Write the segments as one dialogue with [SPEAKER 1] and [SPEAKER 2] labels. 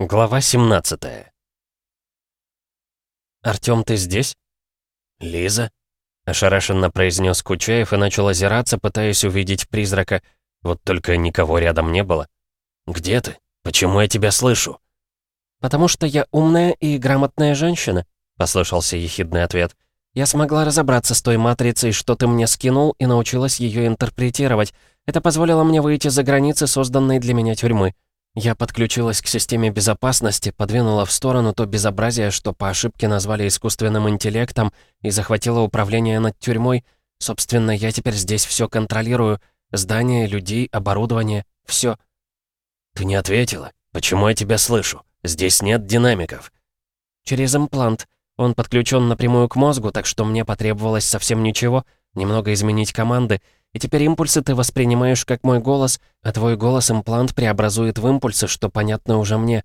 [SPEAKER 1] Глава 17 «Артём, ты здесь?»
[SPEAKER 2] «Лиза?»
[SPEAKER 1] — ошарашенно произнес Кучаев и начал озираться, пытаясь увидеть призрака. Вот только никого рядом не было.
[SPEAKER 2] «Где ты? Почему я тебя слышу?»
[SPEAKER 3] «Потому что я умная и грамотная женщина», — послышался ехидный ответ. «Я смогла разобраться с той матрицей, что ты мне скинул, и научилась ее интерпретировать. Это позволило мне выйти за границы созданной для меня тюрьмы. Я подключилась к системе безопасности, подвинула в сторону то безобразие, что по ошибке назвали искусственным интеллектом, и захватила управление над тюрьмой. Собственно, я теперь здесь все контролирую. Здания, людей, оборудование, все.
[SPEAKER 2] «Ты не ответила. Почему я тебя слышу? Здесь нет динамиков».
[SPEAKER 3] «Через имплант. Он подключен напрямую к мозгу, так что мне потребовалось совсем ничего, немного изменить команды, и теперь импульсы ты воспринимаешь как мой голос, а твой голос имплант преобразует в импульсы, что понятно уже мне.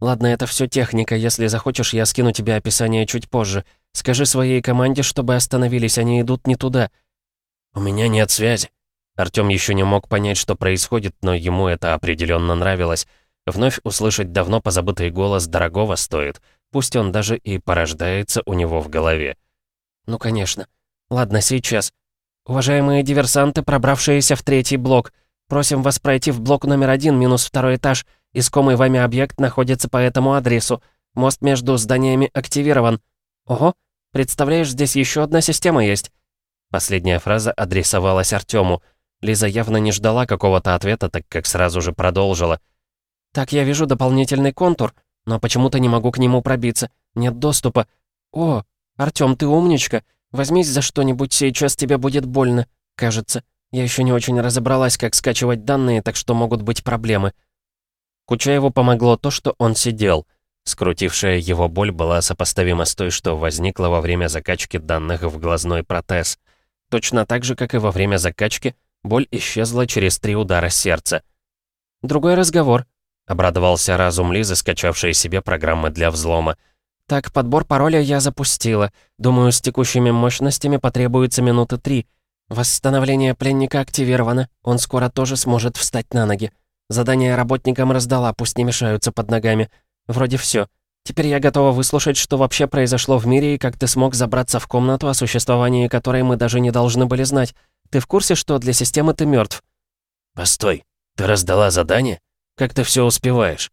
[SPEAKER 3] Ладно, это все техника, если захочешь, я скину тебе описание чуть позже. Скажи своей команде, чтобы остановились, они идут не туда».
[SPEAKER 2] «У меня нет связи».
[SPEAKER 1] Артём еще не мог понять, что происходит, но ему это определенно нравилось. Вновь услышать давно позабытый голос дорогого стоит, пусть он даже и порождается у него в голове.
[SPEAKER 3] «Ну, конечно. Ладно, сейчас. «Уважаемые диверсанты, пробравшиеся в третий блок, просим вас пройти в блок номер один, минус второй этаж. Искомый вами объект находится по этому адресу. Мост между зданиями активирован. Ого, представляешь, здесь еще одна система есть».
[SPEAKER 1] Последняя фраза адресовалась Артему. Лиза явно не ждала какого-то ответа, так как сразу же продолжила.
[SPEAKER 3] «Так, я вижу дополнительный контур, но почему-то не могу к нему пробиться. Нет доступа. О, Артём, ты умничка. Возьмись за что-нибудь, сейчас тебе будет больно, кажется. Я еще не очень разобралась, как скачивать данные, так что могут быть проблемы».
[SPEAKER 1] Кучаеву помогло то, что он сидел. Скрутившая его боль была сопоставима с той, что возникла во время закачки данных в глазной протез. Точно так же, как и во время закачки, боль исчезла через три удара сердца.
[SPEAKER 3] «Другой разговор», —
[SPEAKER 1] обрадовался разум Лизы, скачавшей себе программы для взлома.
[SPEAKER 3] Так, подбор пароля я запустила. Думаю, с текущими мощностями потребуется минуты три. Восстановление пленника активировано. Он скоро тоже сможет встать на ноги. Задание работникам раздала, пусть не мешаются под ногами. Вроде все. Теперь я готова выслушать, что вообще произошло в мире и как ты смог забраться в комнату, о существовании которой мы даже не должны были знать. Ты в курсе, что для системы ты мертв?
[SPEAKER 2] Постой, ты раздала задание? Как ты все успеваешь?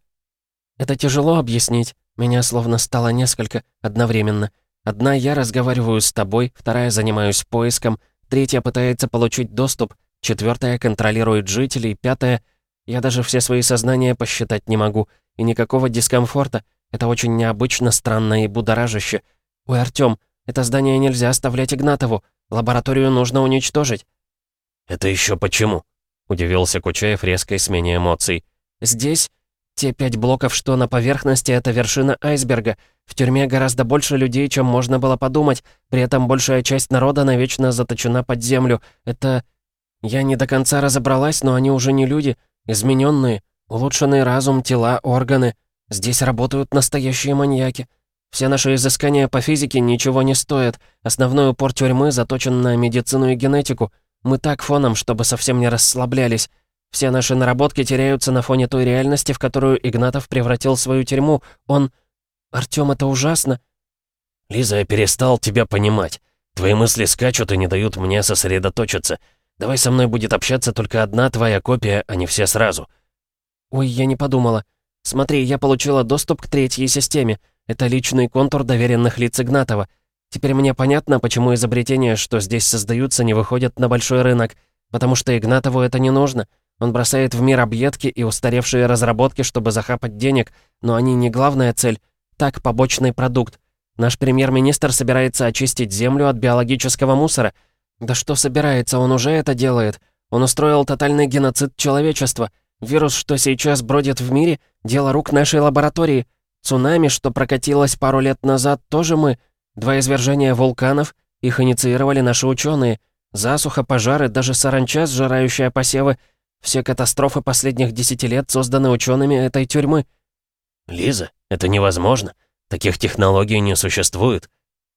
[SPEAKER 3] Это тяжело объяснить. Меня словно стало несколько одновременно. Одна я разговариваю с тобой, вторая занимаюсь поиском, третья пытается получить доступ, четвертая контролирует жителей, пятая... Я даже все свои сознания посчитать не могу, и никакого дискомфорта. Это очень необычно, странно и будоражище. Ой, Артём, это здание нельзя оставлять Игнатову. Лабораторию нужно уничтожить.
[SPEAKER 2] «Это еще почему?» — удивился Кучаев резкой смене эмоций.
[SPEAKER 3] «Здесь те пять блоков, что на поверхности, это вершина айсберга. В тюрьме гораздо больше людей, чем можно было подумать. При этом большая часть народа навечно заточена под землю. Это... Я не до конца разобралась, но они уже не люди. Измененные. Улучшенный разум, тела, органы. Здесь работают настоящие маньяки. Все наши изыскания по физике ничего не стоят. Основной упор тюрьмы заточен на медицину и генетику. Мы так фоном, чтобы совсем не расслаблялись. Все наши наработки теряются на фоне той реальности, в которую Игнатов превратил свою тюрьму. Он... Артём, это ужасно.
[SPEAKER 2] Лиза, я перестал тебя понимать. Твои мысли скачут и не дают мне сосредоточиться. Давай со мной будет общаться только одна твоя копия, а не все сразу.
[SPEAKER 3] Ой, я не подумала. Смотри, я получила доступ к третьей системе. Это личный контур доверенных лиц Игнатова. Теперь мне понятно, почему изобретения, что здесь создаются, не выходят на большой рынок. Потому что Игнатову это не нужно. Он бросает в мир объедки и устаревшие разработки, чтобы захапать денег, но они не главная цель. Так, побочный продукт. Наш премьер-министр собирается очистить Землю от биологического мусора. Да что собирается, он уже это делает. Он устроил тотальный геноцид человечества. Вирус, что сейчас бродит в мире, дело рук нашей лаборатории. Цунами, что прокатилось пару лет назад, тоже мы. Два извержения вулканов, их инициировали наши ученые. Засуха, пожары, даже саранча, сжирающая посевы — все катастрофы последних десяти лет созданы учеными этой тюрьмы».
[SPEAKER 2] «Лиза, это невозможно. Таких технологий не существует».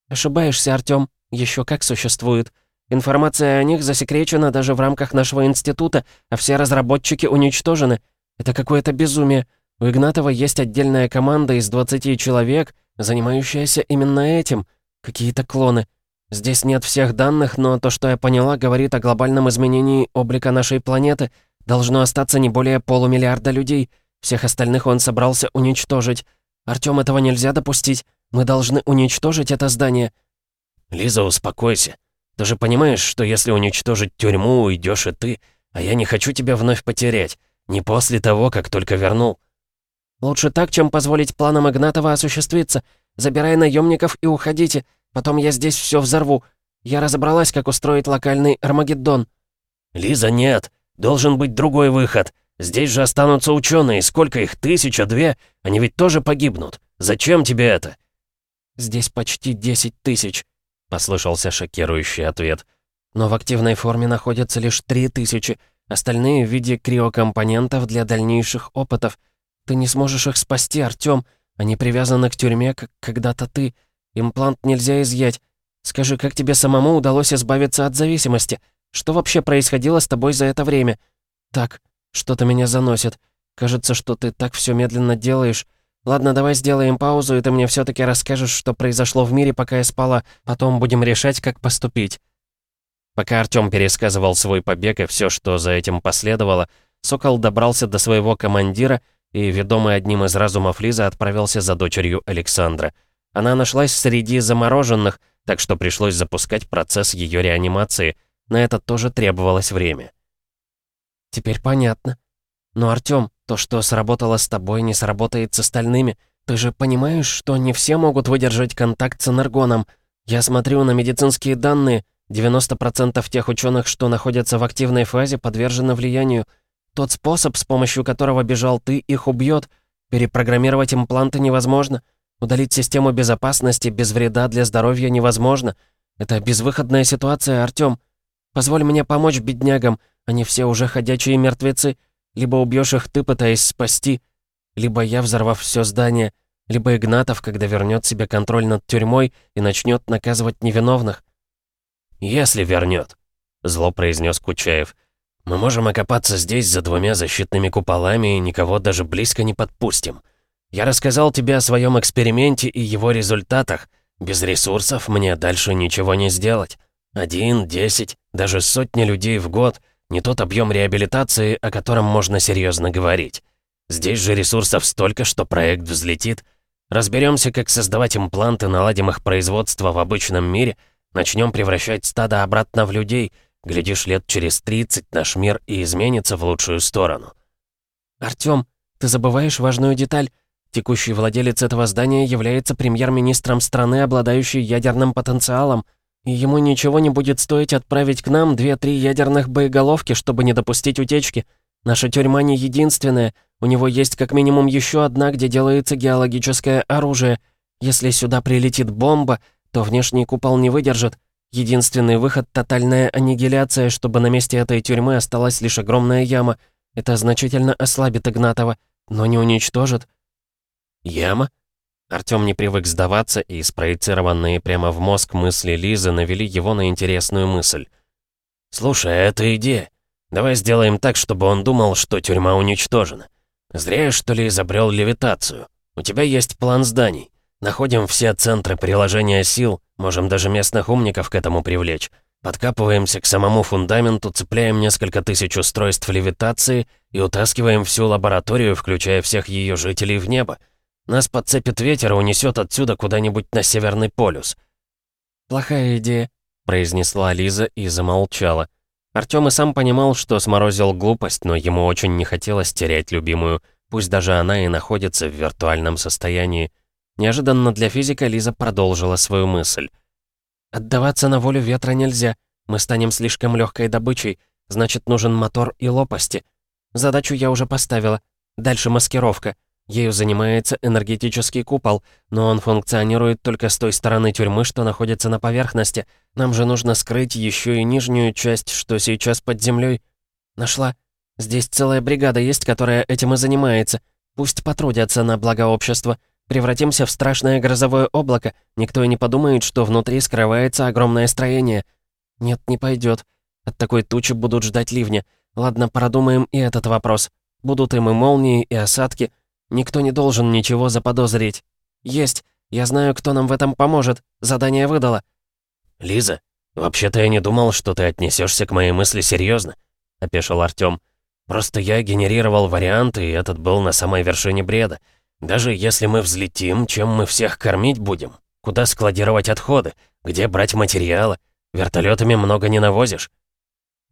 [SPEAKER 3] «Ошибаешься, Артём. Еще как существует. Информация о них засекречена даже в рамках нашего института, а все разработчики уничтожены. Это какое-то безумие. У Игнатова есть отдельная команда из 20 человек, занимающаяся именно этим. Какие-то клоны. Здесь нет всех данных, но то, что я поняла, говорит о глобальном изменении облика нашей планеты. Должно остаться не более полумиллиарда людей. Всех остальных он собрался уничтожить. Артём, этого нельзя допустить. Мы должны уничтожить это здание.
[SPEAKER 2] Лиза, успокойся. Ты же понимаешь, что если уничтожить тюрьму, уйдешь и ты, а я не хочу тебя вновь потерять. Не после того, как только вернул.
[SPEAKER 3] Лучше так, чем позволить планам Игнатова осуществиться. Забирай наемников и уходите. Потом я здесь все взорву. Я разобралась, как устроить локальный Армагеддон.
[SPEAKER 2] Лиза, нет. Должен быть другой выход. Здесь же останутся ученые. Сколько их? Тысяча, две? Они ведь тоже погибнут. Зачем тебе это?
[SPEAKER 3] Здесь почти десять тысяч послышался шокирующий ответ. «Но в активной форме находятся лишь три тысячи, остальные в виде криокомпонентов для дальнейших опытов. Ты не сможешь их спасти, Артём. Они привязаны к тюрьме, как когда-то ты. Имплант нельзя изъять. Скажи, как тебе самому удалось избавиться от зависимости? Что вообще происходило с тобой за это время? Так, что-то меня заносит. Кажется, что ты так все медленно делаешь. Ладно, давай сделаем паузу, и ты мне все-таки расскажешь, что произошло в мире, пока я спала. Потом будем решать, как поступить».
[SPEAKER 1] Пока Артём пересказывал свой побег и все, что за этим последовало, Сокол добрался до своего командира и, ведомый одним из разумов Лизы, отправился за дочерью Александра. Она нашлась среди замороженных, так что пришлось запускать процесс ее реанимации. На это тоже требовалось время.
[SPEAKER 3] «Теперь понятно. Но, Артём, то, что сработало с тобой, не сработает с остальными. Ты же понимаешь, что не все могут выдержать контакт с энергоном. Я смотрю на медицинские данные. 90% тех ученых, что находятся в активной фазе, подвержены влиянию. Тот способ, с помощью которого бежал ты, их убьет. Перепрограммировать импланты невозможно. Удалить систему безопасности без вреда для здоровья невозможно. Это безвыходная ситуация, Артём. Позволь мне помочь беднягам. Они все уже ходячие мертвецы. Либо убьешь их ты, пытаясь спасти, либо я, взорвав все здание, либо Игнатов, когда вернет себе контроль над тюрьмой и начнет наказывать невиновных.
[SPEAKER 2] «Если вернет», — зло произнес Кучаев. «Мы можем окопаться здесь за двумя защитными куполами и никого даже близко не подпустим. Я рассказал тебе о своем эксперименте и его результатах. Без ресурсов мне дальше ничего не сделать. Один, десять, даже сотни людей в год — не тот объем реабилитации, о котором можно серьезно говорить. Здесь же ресурсов столько, что проект взлетит. Разберемся, как создавать импланты, наладим их производство в обычном мире, начнем превращать стадо обратно в людей. Глядишь, лет через 30 наш мир и изменится в лучшую сторону.
[SPEAKER 3] Артём, ты забываешь важную деталь. Текущий владелец этого здания является премьер-министром страны, обладающей ядерным потенциалом. И ему ничего не будет стоить отправить к нам две-три ядерных боеголовки, чтобы не допустить утечки. Наша тюрьма не единственная. У него есть как минимум еще одна, где делается геологическое оружие. Если сюда прилетит бомба, то внешний купол не выдержит. Единственный выход — тотальная аннигиляция, чтобы на месте этой тюрьмы осталась лишь огромная яма. Это значительно ослабит Игнатова, но не уничтожит.
[SPEAKER 2] «Яма?»
[SPEAKER 1] Артём не привык сдаваться, и спроецированные прямо в мозг мысли Лизы навели его на интересную мысль.
[SPEAKER 2] «Слушай, это идея. Давай сделаем так, чтобы он думал, что тюрьма уничтожена. Зря я, что ли, изобрел левитацию. У тебя есть план зданий. Находим все центры приложения сил, можем даже местных умников к этому привлечь. Подкапываемся к самому фундаменту, цепляем несколько тысяч устройств левитации и утаскиваем всю лабораторию, включая всех ее жителей, в небо. Нас подцепит ветер и унесет отсюда куда-нибудь на Северный полюс».
[SPEAKER 3] «Плохая идея», — произнесла Лиза и замолчала.
[SPEAKER 1] Артём и сам понимал, что сморозил глупость, но ему очень не хотелось терять любимую, пусть даже она и находится в виртуальном состоянии. Неожиданно для физика Лиза продолжила свою мысль.
[SPEAKER 3] «Отдаваться на волю ветра нельзя. Мы станем слишком легкой добычей. Значит, нужен мотор и лопасти. Задачу я уже поставила. Дальше маскировка. Ею занимается энергетический купол, но он функционирует только с той стороны тюрьмы, что находится на поверхности. Нам же нужно скрыть еще и нижнюю часть, что сейчас под землей. Нашла. Здесь целая бригада есть, которая этим и занимается. Пусть потрудятся на благо общества. Превратимся в страшное грозовое облако. Никто и не подумает, что внутри скрывается огромное строение. Нет, не пойдет. От такой тучи будут ждать ливня. Ладно, продумаем и этот вопрос. Будут им и молнии, и осадки — Никто не должен ничего заподозрить. Есть. Я знаю, кто нам в этом поможет. Задание выдала».
[SPEAKER 2] «Лиза, вообще-то я не думал, что ты отнесешься к моей мысли серьезно, опешил Артём. «Просто я генерировал варианты, и этот был на самой вершине бреда. Даже если мы взлетим, чем мы всех кормить будем? Куда складировать отходы? Где брать материалы? Вертолетами много не навозишь».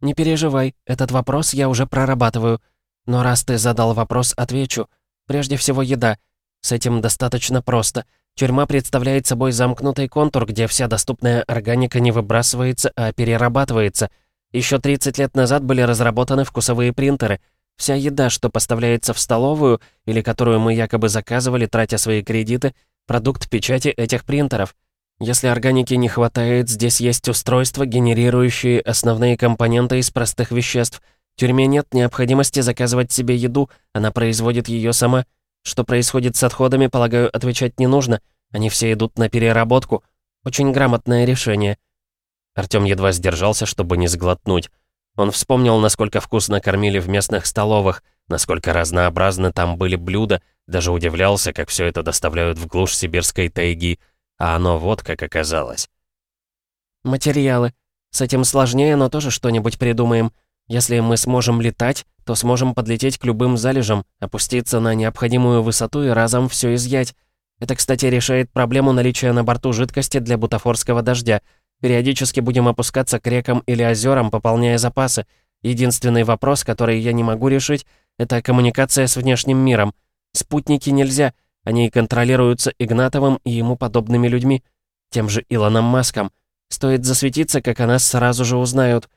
[SPEAKER 3] «Не переживай, этот вопрос я уже прорабатываю. Но раз ты задал вопрос, отвечу. Прежде всего, еда. С этим достаточно просто. Тюрьма представляет собой замкнутый контур, где вся доступная органика не выбрасывается, а перерабатывается. Еще 30 лет назад были разработаны вкусовые принтеры. Вся еда, что поставляется в столовую, или которую мы якобы заказывали, тратя свои кредиты, продукт печати этих принтеров. Если органики не хватает, здесь есть устройства, генерирующие основные компоненты из простых веществ. Тюрьме нет необходимости заказывать себе еду, она производит ее сама. Что происходит с отходами, полагаю, отвечать не нужно. Они все идут на переработку. Очень грамотное решение.
[SPEAKER 1] Артём едва сдержался, чтобы не сглотнуть. Он вспомнил, насколько вкусно кормили в местных столовых, насколько разнообразны там были блюда, даже удивлялся, как все это доставляют в глушь сибирской тайги — а оно вот как оказалось.
[SPEAKER 3] «Материалы. С этим сложнее, но тоже что-нибудь придумаем. Если мы сможем летать, то сможем подлететь к любым залежам, опуститься на необходимую высоту и разом все изъять. Это, кстати, решает проблему наличия на борту жидкости для бутафорского дождя. Периодически будем опускаться к рекам или озерам, пополняя запасы. Единственный вопрос, который я не могу решить, это коммуникация с внешним миром. Спутники нельзя, они контролируются Игнатовым и ему подобными людьми, тем же Илоном Маском. Стоит засветиться, как о нас сразу же узнают.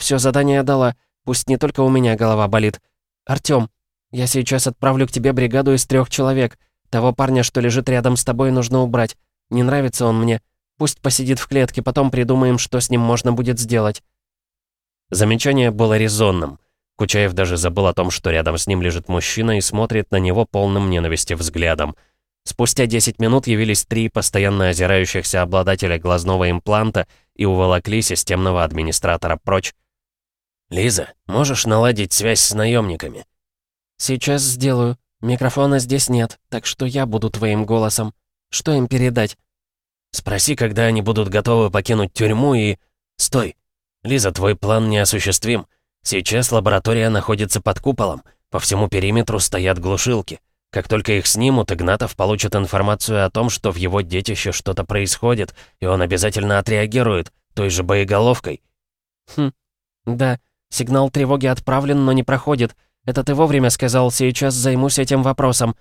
[SPEAKER 3] Все задание дала, пусть не только у меня голова болит. Артём, я сейчас отправлю к тебе бригаду из трех человек. Того парня, что лежит рядом с тобой, нужно убрать. Не нравится он мне. Пусть посидит в клетке, потом придумаем, что с ним можно будет сделать».
[SPEAKER 1] Замечание было резонным. Кучаев даже забыл о том, что рядом с ним лежит мужчина и смотрит на него полным ненависти взглядом. Спустя 10 минут явились три постоянно озирающихся обладателя глазного импланта и уволокли системного администратора прочь.
[SPEAKER 2] «Лиза, можешь наладить связь с наемниками?»
[SPEAKER 3] «Сейчас сделаю. Микрофона здесь нет, так что я буду твоим голосом. Что им передать?»
[SPEAKER 2] «Спроси, когда они будут готовы покинуть тюрьму и...» «Стой! Лиза, твой план неосуществим. Сейчас лаборатория находится под куполом. По всему периметру стоят глушилки. Как только их снимут, Игнатов получит информацию о том, что в его детище что-то происходит, и он обязательно отреагирует, той же боеголовкой.
[SPEAKER 3] Хм, да, сигнал тревоги отправлен, но не проходит. Это ты вовремя сказал, сейчас займусь этим вопросом.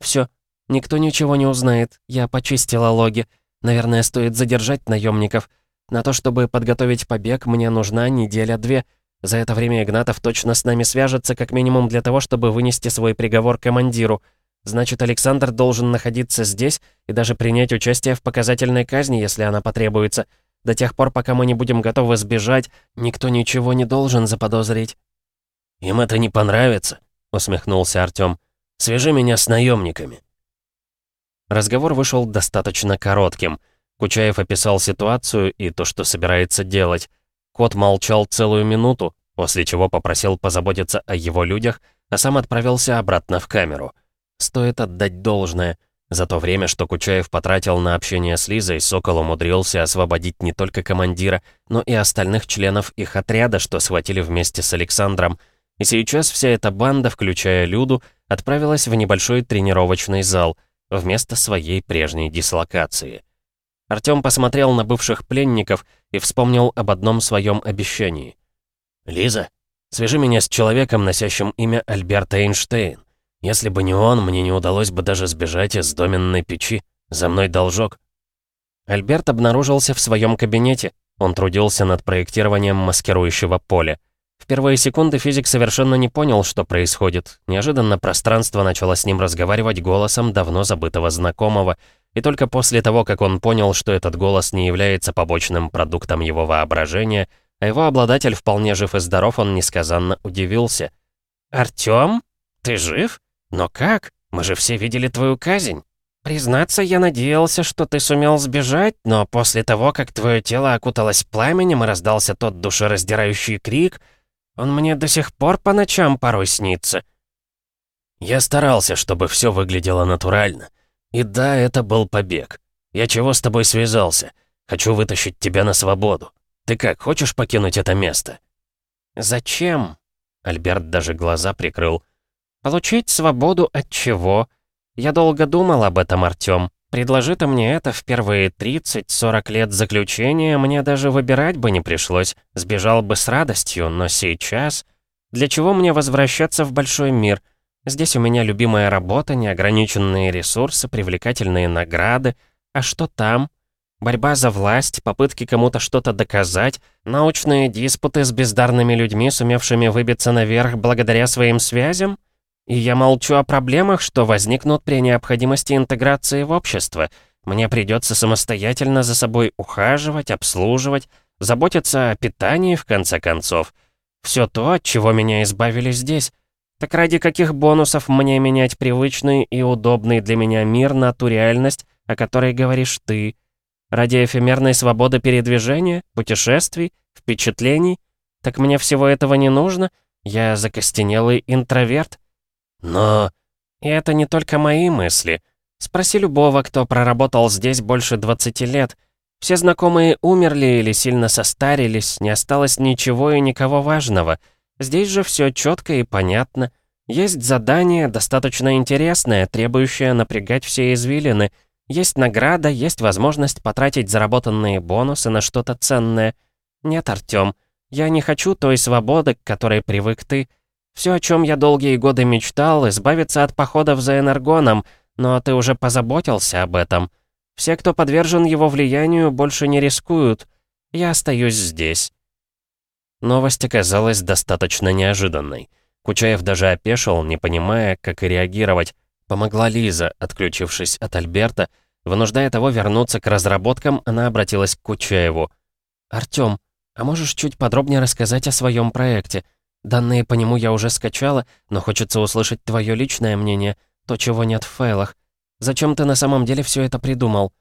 [SPEAKER 3] Все, никто ничего не узнает, я почистила логи. Наверное, стоит задержать наемников. На то, чтобы подготовить побег, мне нужна неделя-две — за это время Игнатов точно с нами свяжется, как минимум для того, чтобы вынести свой приговор командиру. Значит, Александр должен находиться здесь и даже принять участие в показательной казни, если она потребуется. До тех пор, пока мы не будем готовы сбежать, никто ничего не должен заподозрить».
[SPEAKER 2] «Им это не понравится», — усмехнулся Артём. «Свяжи меня с наемниками.
[SPEAKER 1] Разговор вышел достаточно коротким. Кучаев описал ситуацию и то, что собирается делать. Кот молчал целую минуту, после чего попросил позаботиться о его людях, а сам отправился обратно в камеру. Стоит отдать должное. За то время, что Кучаев потратил на общение с Лизой, Сокол умудрился освободить не только командира, но и остальных членов их отряда, что схватили вместе с Александром. И сейчас вся эта банда, включая Люду, отправилась в небольшой тренировочный зал вместо своей прежней дислокации. Артём посмотрел на бывших пленников и вспомнил об одном своем обещании.
[SPEAKER 2] «Лиза, свяжи меня с человеком, носящим имя Альберт Эйнштейн. Если бы не он, мне не удалось бы даже сбежать из доменной печи. За мной должок».
[SPEAKER 1] Альберт обнаружился в своем кабинете. Он трудился над проектированием маскирующего поля. В первые секунды физик совершенно не понял, что происходит. Неожиданно пространство начало с ним разговаривать голосом давно забытого знакомого — и только после того, как он понял, что этот голос не является побочным продуктом его воображения, а его обладатель вполне жив и здоров, он несказанно удивился. «Артём? Ты жив? Но как? Мы же все видели твою казнь. Признаться, я надеялся, что ты сумел сбежать, но после того, как твое тело окуталось пламенем и раздался тот душераздирающий крик, он мне до сих пор по ночам порой снится».
[SPEAKER 2] Я старался, чтобы все выглядело натурально. И да, это был побег. Я чего с тобой связался? Хочу вытащить тебя на свободу. Ты как, хочешь покинуть это место?»
[SPEAKER 1] «Зачем?» Альберт даже глаза прикрыл. «Получить свободу от чего? Я долго думал об этом, Артём. Предложи ты мне это в первые 30-40 лет заключения, мне даже выбирать бы не пришлось. Сбежал бы с радостью, но сейчас... Для чего мне возвращаться в большой мир? Здесь у меня любимая работа, неограниченные ресурсы, привлекательные награды. А что там? Борьба за власть, попытки кому-то что-то доказать, научные диспуты с бездарными людьми, сумевшими выбиться наверх благодаря своим связям? И я молчу о проблемах, что возникнут при необходимости интеграции в общество. Мне придется самостоятельно за собой ухаживать, обслуживать, заботиться о питании, в конце концов. Все то, от чего меня избавили здесь. Так ради каких бонусов мне менять привычный и удобный для меня мир на ту реальность, о которой говоришь ты? Ради эфемерной свободы передвижения, путешествий, впечатлений? Так мне всего этого не нужно? Я закостенелый интроверт. Но... И это не только мои мысли. Спроси любого, кто проработал здесь больше 20 лет. Все знакомые умерли или сильно состарились, не осталось ничего и никого важного. Здесь же все четко и понятно. Есть задание, достаточно интересное, требующее напрягать все извилины — есть награда, есть возможность потратить заработанные бонусы на что-то ценное. Нет, Артём, я не хочу той свободы, к которой привык ты. Все, о чем я долгие годы мечтал, избавиться от походов за энергоном, но ты уже позаботился об этом. Все, кто подвержен его влиянию, больше не рискуют. Я остаюсь здесь». Новость оказалась достаточно неожиданной. Кучаев даже опешил, не понимая, как и реагировать. Помогла Лиза, отключившись от Альберта, вынуждая того вернуться к разработкам, она обратилась к Кучаеву. «Артём, а можешь чуть подробнее рассказать о своем проекте? Данные по нему я уже скачала, но хочется услышать твое личное мнение, то, чего нет в файлах. Зачем ты на самом деле все это придумал?»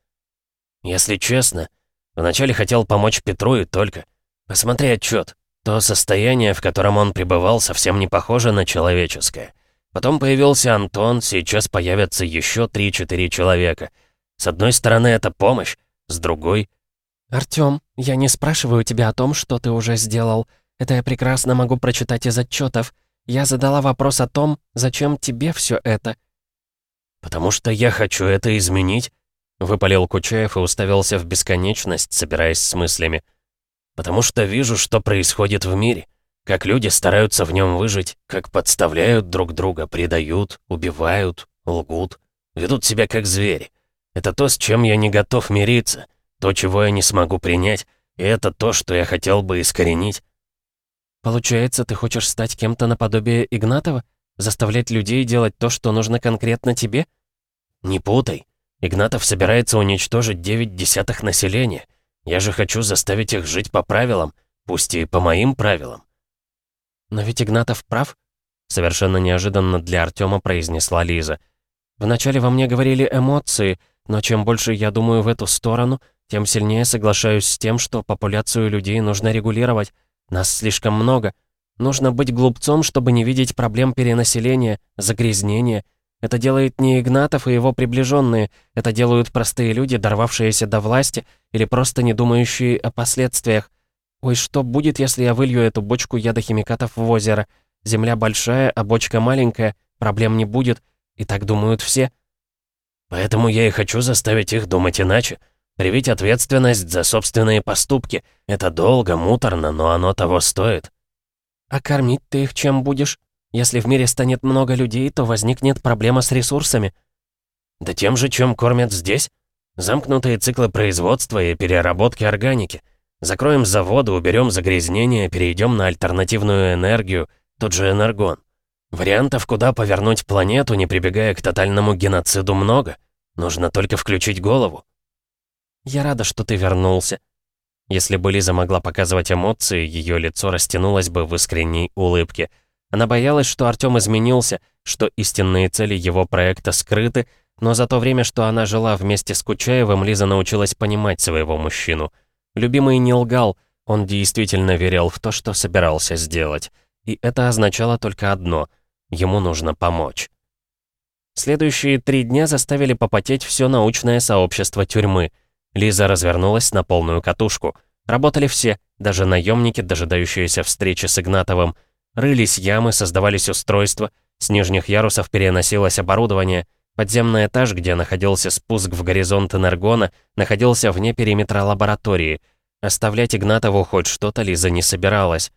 [SPEAKER 2] «Если честно, вначале хотел помочь Петру и только. Посмотри отчет. То состояние, в котором он пребывал, совсем не похоже на человеческое. Потом появился Антон, сейчас появятся еще 3-4 человека. С одной стороны, это помощь, с другой...
[SPEAKER 3] «Артём, я не спрашиваю тебя о том, что ты уже сделал. Это я прекрасно могу прочитать из отчетов. Я задала вопрос о том, зачем тебе все это».
[SPEAKER 2] «Потому что я хочу это изменить», — выпалил Кучаев и уставился в бесконечность, собираясь с мыслями. «Потому что вижу, что происходит в мире. Как люди стараются в нем выжить, как подставляют друг друга, предают, убивают, лгут, ведут себя как звери. Это то, с чем я не готов мириться, то, чего я не смогу принять, и это то, что я хотел бы искоренить.
[SPEAKER 3] Получается, ты хочешь стать кем-то наподобие Игнатова? Заставлять людей делать то, что нужно конкретно тебе?
[SPEAKER 2] Не путай. Игнатов собирается уничтожить девять десятых населения. Я же хочу заставить их жить по правилам, пусть и по моим правилам.
[SPEAKER 3] «Но ведь Игнатов прав», — совершенно неожиданно для Артема произнесла Лиза. «Вначале во мне говорили эмоции, но чем больше я думаю в эту сторону, тем сильнее соглашаюсь с тем, что популяцию людей нужно регулировать. Нас слишком много. Нужно быть глупцом, чтобы не видеть проблем перенаселения, загрязнения. Это делает не Игнатов и его приближенные, это делают простые люди, дорвавшиеся до власти или просто не думающие о последствиях. Ой, что будет, если я вылью эту бочку ядохимикатов в озеро? Земля большая, а бочка маленькая, проблем не будет. И так думают все.
[SPEAKER 2] Поэтому я и хочу заставить их думать иначе. Привить ответственность за собственные поступки. Это долго, муторно, но оно того стоит.
[SPEAKER 3] А кормить ты их чем будешь? Если в мире станет много людей, то возникнет проблема с ресурсами.
[SPEAKER 2] Да тем же, чем кормят здесь. Замкнутые циклы производства и переработки органики. Закроем заводы, уберем загрязнение, перейдем на альтернативную энергию, тот же энергон. Вариантов, куда повернуть планету, не прибегая к тотальному геноциду, много. Нужно только включить голову.
[SPEAKER 3] «Я рада, что ты вернулся». Если бы Лиза могла показывать эмоции, ее лицо растянулось бы в искренней улыбке. Она боялась, что Артём изменился, что истинные цели его проекта скрыты, но за то время, что она жила вместе с Кучаевым, Лиза научилась понимать своего мужчину. Любимый не лгал, он действительно верил в то, что собирался сделать. И это означало только одно — ему нужно помочь.
[SPEAKER 1] Следующие три дня заставили попотеть все научное сообщество тюрьмы. Лиза развернулась на полную катушку. Работали все, даже наемники, дожидающиеся встречи с Игнатовым. Рылись ямы, создавались устройства, с нижних ярусов переносилось оборудование. Подземный этаж, где находился спуск в горизонт Энергона, находился вне периметра лаборатории. Оставлять Игнатову хоть что-то Лиза не собиралась.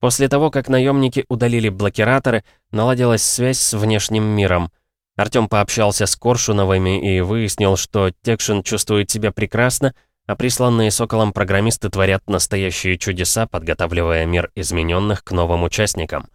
[SPEAKER 1] После того, как наемники удалили блокираторы, наладилась связь с внешним миром. Артём пообщался с Коршуновыми и выяснил, что Текшин чувствует себя прекрасно, а присланные Соколом программисты творят настоящие чудеса, подготавливая мир измененных к новым участникам.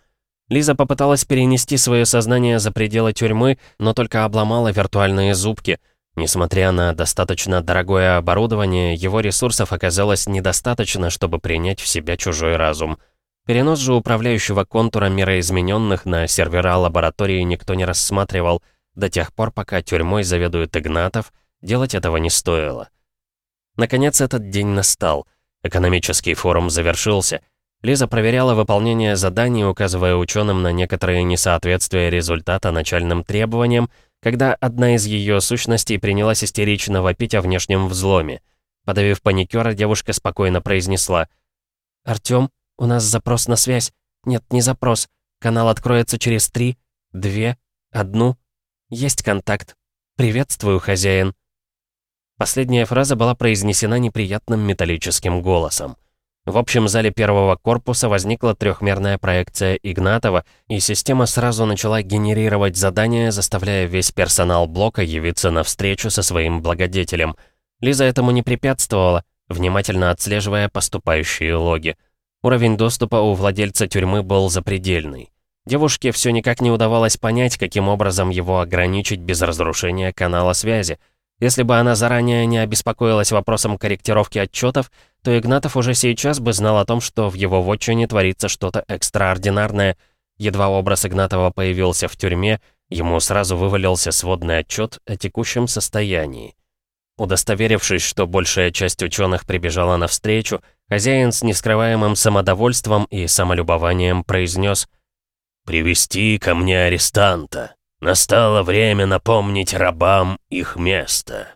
[SPEAKER 1] Лиза попыталась перенести свое сознание за пределы тюрьмы, но только обломала виртуальные зубки. Несмотря на достаточно дорогое оборудование, его ресурсов оказалось недостаточно, чтобы принять в себя чужой разум. Перенос же управляющего контура мира измененных на сервера лаборатории никто не рассматривал, до тех пор, пока тюрьмой заведует Игнатов, делать этого не стоило. Наконец этот день настал. Экономический форум завершился — Лиза проверяла выполнение заданий, указывая ученым на некоторые несоответствия результата начальным требованиям, когда одна из ее сущностей принялась истерично вопить о внешнем взломе. Подавив паникера, девушка спокойно произнесла. «Артём, у нас запрос на связь. Нет, не запрос. Канал откроется через три, две, одну. Есть контакт. Приветствую, хозяин». Последняя фраза была произнесена неприятным металлическим голосом. В общем зале первого корпуса возникла трехмерная проекция Игнатова, и система сразу начала генерировать задания, заставляя весь персонал блока явиться на встречу со своим благодетелем. Лиза этому не препятствовала, внимательно отслеживая поступающие логи. Уровень доступа у владельца тюрьмы был запредельный. Девушке все никак не удавалось понять, каким образом его ограничить без разрушения канала связи — если бы она заранее не обеспокоилась вопросом корректировки отчетов, то Игнатов уже сейчас бы знал о том, что в его вотчине творится что-то экстраординарное. Едва образ Игнатова появился в тюрьме, ему сразу вывалился сводный отчет о текущем состоянии. Удостоверившись, что большая часть ученых прибежала навстречу, хозяин с нескрываемым самодовольством и самолюбованием произнес «Привести ко мне арестанта». Настало время напомнить рабам их место.